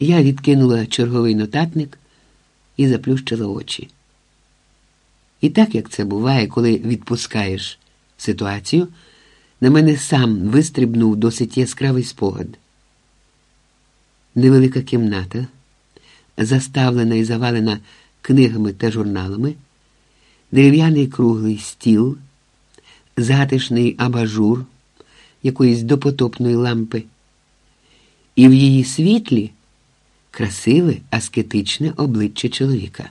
Я відкинула черговий нотатник і заплющила очі. І так як це буває, коли відпускаєш ситуацію, на мене сам вистрибнув досить яскравий спогад. Невелика кімната, заставлена і завалена книгами та журналами, дерев'яний круглий стіл, затишний абажур якоїсь допотопної лампи, і в її світлі красиве аскетичне обличчя чоловіка.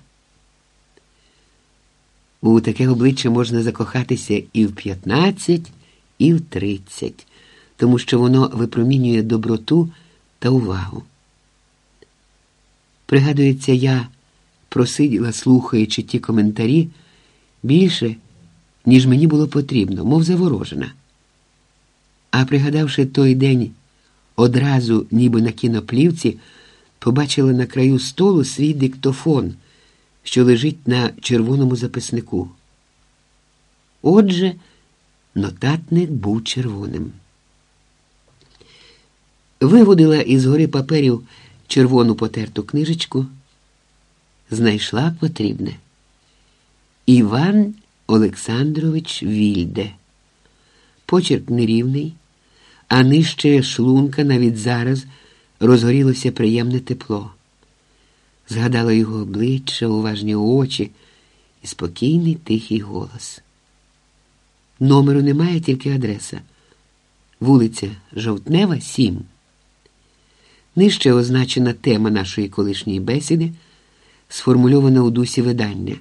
У таке обличчя можна закохатися і в 15, і в 30, тому що воно випромінює доброту та увагу. Пригадується, я просиділа, слухаючи ті коментарі, більше, ніж мені було потрібно, мов заворожена. А пригадавши той день, одразу, ніби на кіноплівці, побачила на краю столу свій диктофон, що лежить на червоному записнику. Отже, нотатник був червоним. Виводила із гори паперів червону потерту книжечку, знайшла потрібне. Іван Олександрович Вільде. Почерк нерівний, а нижче шлунка навіть зараз розгорілося приємне тепло. Згадала його обличчя, уважні очі і спокійний тихий голос. Номеру немає, тільки адреса. Вулиця Жовтнева, 7. Нижче означена тема нашої колишньої бесіди, сформульована у дусі видання.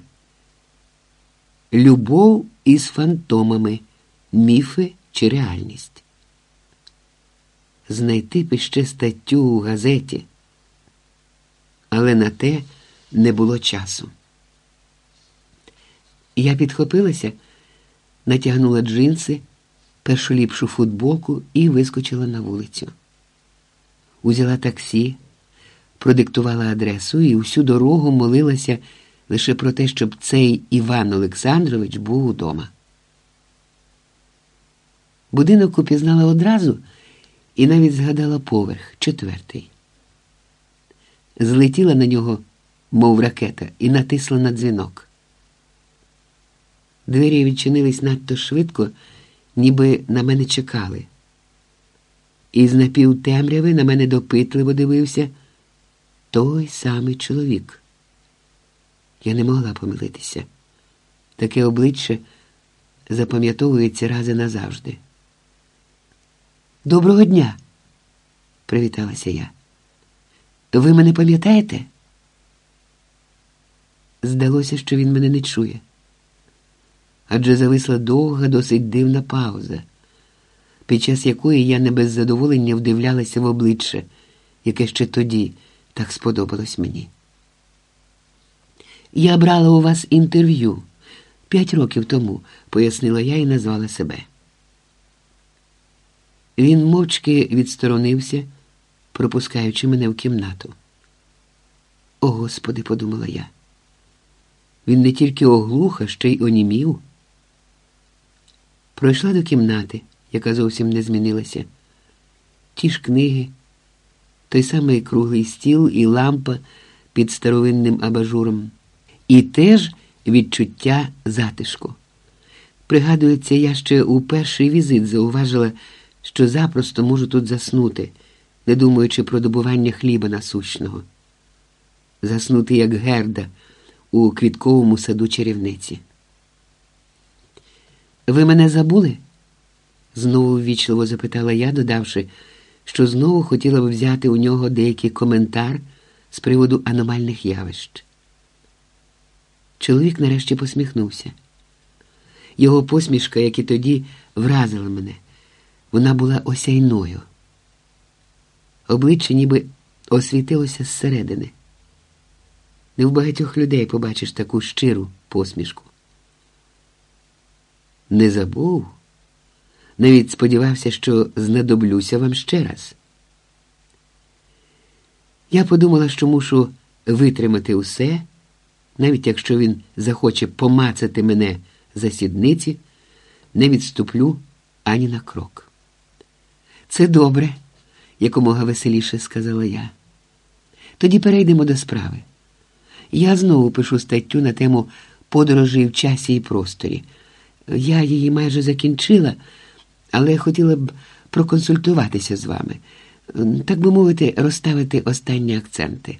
Любов із фантомами, міфи чи реальність. Знайти б іще статтю у газеті, але на те не було часу. Я підхопилася, натягнула джинси, першу ліпшу футболку і вискочила на вулицю. Узяла таксі, продиктувала адресу і всю дорогу молилася лише про те, щоб цей Іван Олександрович був удома. Будинок упізнала одразу і навіть згадала поверх четвертий. Злетіла на нього, мов ракета, і натисла на дзвінок. Двері відчинились надто швидко, ніби на мене чекали. І з напівтемряви на мене допитливо дивився той самий чоловік. Я не могла помилитися. Таке обличчя запам'ятовується рази назавжди. Доброго дня, привіталася я. Ви мене пам'ятаєте? Здалося, що він мене не чує. Адже зависла довга, досить дивна пауза, під час якої я не без задоволення вдивлялася в обличчя, яке ще тоді так сподобалось мені. Я брала у вас інтерв'ю п'ять років тому, пояснила я і назвала себе. Він мовчки відсторонився, пропускаючи мене в кімнату. О, Господи, подумала я. Він не тільки оглух, а ще й онімів. Пройшла до кімнати, яка зовсім не змінилася. Ті ж книги, той самий круглий стіл і лампа під старовинним абажуром, і теж відчуття затишку. Пригадується, я ще у перший візит зауважила що запросто можу тут заснути, не думаючи про добування хліба насущного, заснути, як герда у квітковому саду чарівниці. Ви мене забули? знову ввічливо запитала я, додавши, що знову хотіла б взяти у нього деякий коментар з приводу аномальних явищ. Чоловік нарешті посміхнувся. Його посмішка, як і тоді, вразила мене. Вона була осяйною. Обличчя ніби освітилося зсередини. Не в багатьох людей побачиш таку щиру посмішку. Не забув, навіть сподівався, що знадоблюся вам ще раз. Я подумала, що мушу витримати усе, навіть якщо він захоче помацати мене за сідниці, не відступлю ані на крок. Це добре, якомога веселіше сказала я. Тоді перейдемо до справи. Я знову пишу статтю на тему подорожі в часі і просторі. Я її майже закінчила, але хотіла б проконсультуватися з вами, так би мовити, розставити останні акценти.